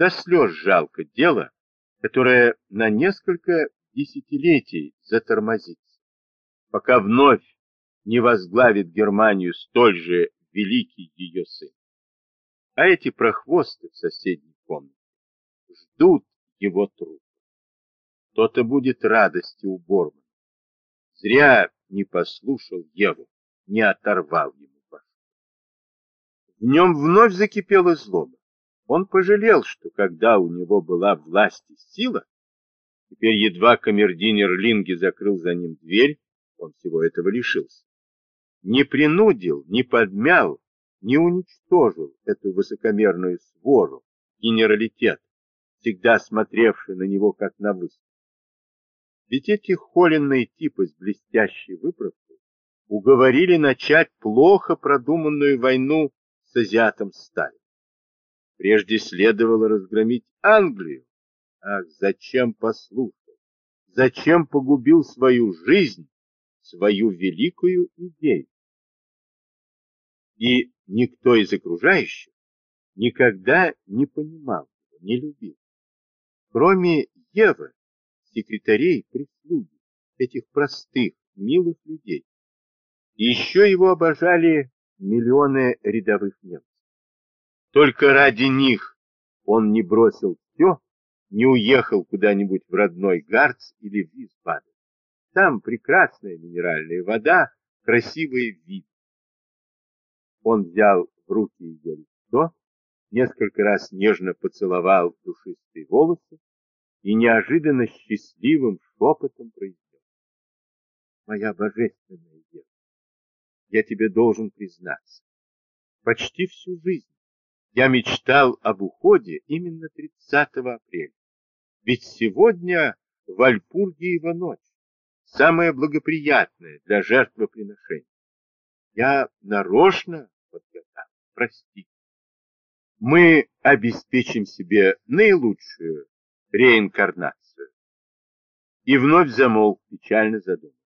До слез жалко дело, которое на несколько десятилетий затормозится, пока вновь не возглавит Германию столь же великий ее сын. А эти прохвосты в соседней комнате ждут его труп. То-то будет радости у Бормана. Зря не послушал Еву, не оторвал ему башку. В нем вновь закипела злоба. Он пожалел, что когда у него была власть и сила, теперь едва камердинер Линги закрыл за ним дверь, он всего этого лишился. Не принудил, не подмял, не уничтожил эту высокомерную свору, генералитет, всегда смотревший на него как на выстрел. Ведь эти холенные типы с блестящей выправкой уговорили начать плохо продуманную войну с азиатом Сталин. Прежде следовало разгромить Англию. Ах, зачем послушал? Зачем погубил свою жизнь, свою великую идею? И никто из окружающих никогда не понимал не любил. Кроме Евы, секретарей, прислуги, этих простых, милых людей. Еще его обожали миллионы рядовых немцев. Только ради них он не бросил все, не уехал куда-нибудь в родной Гарц или в Висбаден. Там прекрасная минеральная вода, красивый вид. Он взял в руки ее лицо, несколько раз нежно поцеловал душистые волосы, и неожиданно счастливым шепотом произнес. Моя божественная дева, я тебе должен признаться. Почти всю жизнь я мечтал об уходе именно 30 апреля. Ведь сегодня Вальпургиева ночь, самая благоприятная для жертвоприношения. Я нарочно подготовил, прости. Мы обеспечим себе наилучшую реинкарнацию. И вновь замолк, печально задумался.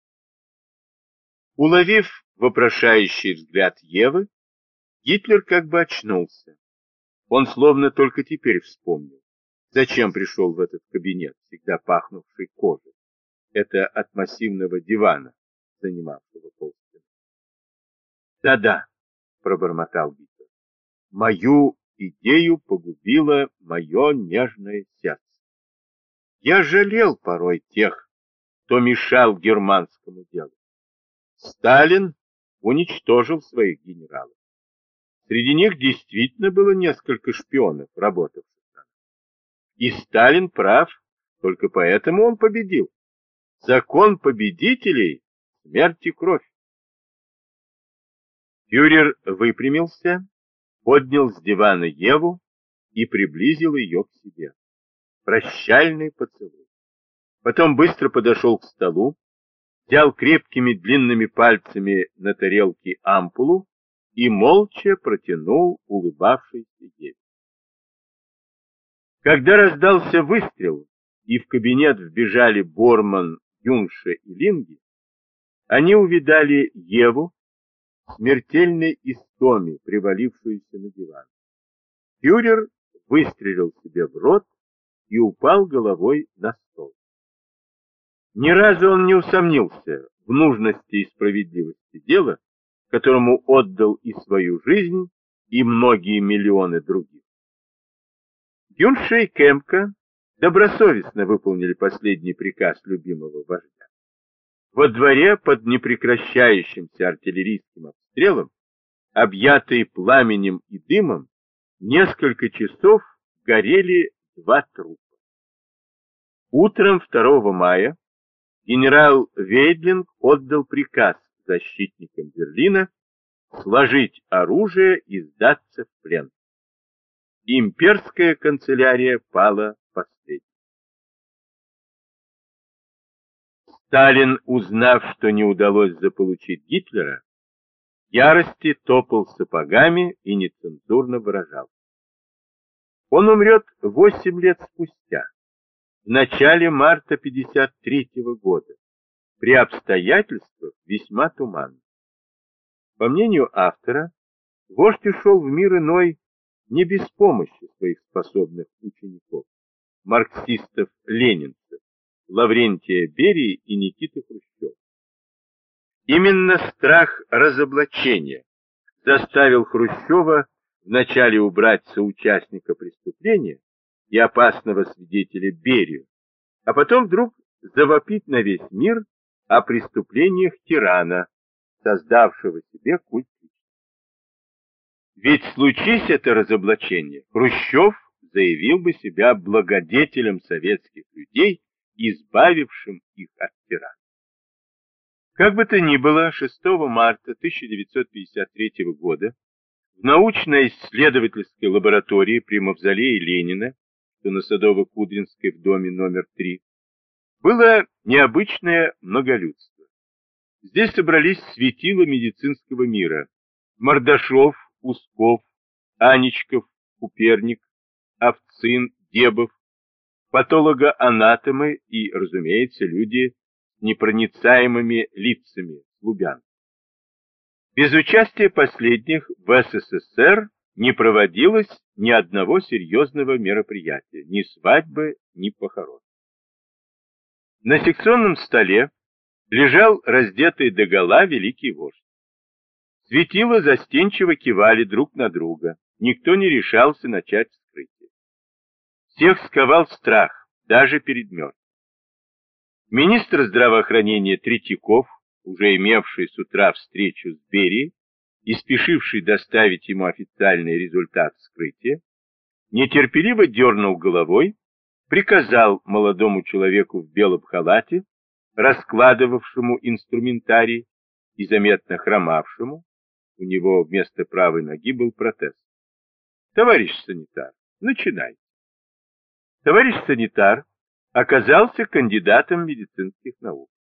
Уловив вопрошающий взгляд Евы, Гитлер как бы очнулся. Он словно только теперь вспомнил, зачем пришел в этот кабинет, всегда пахнувший кожей. Это от массивного дивана, занимавшего полстены. «Да-да», — пробормотал Гитлер, — «мою идею погубило мое нежное сердце. Я жалел порой тех, кто мешал германскому делу. Сталин уничтожил своих генералов. Среди них действительно было несколько шпионов, работавших там. И Сталин прав, только поэтому он победил. Закон победителей — смерть и кровь. Фюрер выпрямился, поднял с дивана Еву и приблизил ее к себе прощальный поцелуй. Потом быстро подошел к столу, взял крепкими длинными пальцами на тарелке ампулу и молча протянул улыбавшейся Еве. Когда раздался выстрел, и в кабинет вбежали Борман, Юнша и Линги, они увидали Еву, смертельной истоме, привалившуюся на диван. Фюрер выстрелил себе в рот и упал головой на стол. Ни разу он не усомнился в нужности и справедливости дела, которому отдал и свою жизнь, и многие миллионы других. Юнша и Кемка добросовестно выполнили последний приказ любимого вождя. Во дворе под непрекращающимся артиллерийским обстрелом, объятые пламенем и дымом, несколько часов горели два трупа. Утром 2 мая генерал Вейдлинг отдал приказ защитникам Берлина сложить оружие и сдаться в плен. Имперская канцелярия пала последней. Сталин, узнав, что не удалось заполучить Гитлера, ярости топал сапогами и нецензурно выражал. Он умрет 8 лет спустя, в начале марта 53 -го года, при обстоятельствах весьма туманных. По мнению автора, вождь ушел в мир иной не без помощи своих способных учеников, марксистов-ленинцев, Лаврентия Берии и Никиты Хрущева. Именно страх разоблачения заставил Хрущева вначале убрать соучастника преступления и опасного свидетеля Берию, а потом вдруг завопить на весь мир о преступлениях тирана, создавшего себе культ Ведь случись это разоблачение, Хрущев заявил бы себя благодетелем советских людей, избавившим их от тирана. Как бы то ни было, 6 марта 1953 года в научно-исследовательской лаборатории при мавзолее Ленина, что на Садово-Кудринской в доме номер 3, было необычное многолюдство. Здесь собрались светила медицинского мира. Мордашов, Усков, Анечков, Куперник, Овцин, Дебов, патологоанатомы и, разумеется, люди с непроницаемыми лицами, Лубян. Без участия последних в СССР не проводилось ни одного серьезного мероприятия, ни свадьбы, ни похорон. На секционном столе лежал раздетый догола великий вождь. Светила застенчиво кивали друг на друга, никто не решался начать вскрытие. Всех сковал страх, даже перед мертвым. Министр здравоохранения Третьяков, уже имевший с утра встречу с Берией и спешивший доставить ему официальный результат вскрытия, нетерпеливо дернул головой приказал молодому человеку в белом халате, раскладывавшему инструментарий и заметно хромавшему, у него вместо правой ноги был протез. Товарищ санитар, начинайте. Товарищ санитар оказался кандидатом медицинских наук.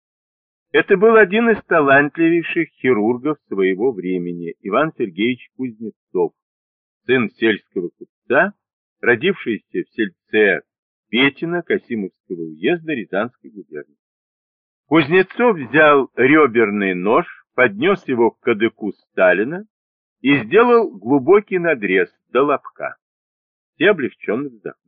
Это был один из талантливейших хирургов своего времени, Иван Сергеевич Кузнецов, сын сельского купца, родившийся в сельце Петина Касимовского уезда Рязанской губернии. Кузнецов взял реберный нож, поднес его к кадыку Сталина и сделал глубокий надрез до лобка. Все облегченно вздохнули.